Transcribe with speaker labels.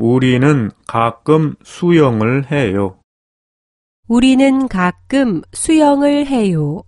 Speaker 1: 우리는 가끔 수영을 해요.
Speaker 2: 우리는 가끔 수영을 해요.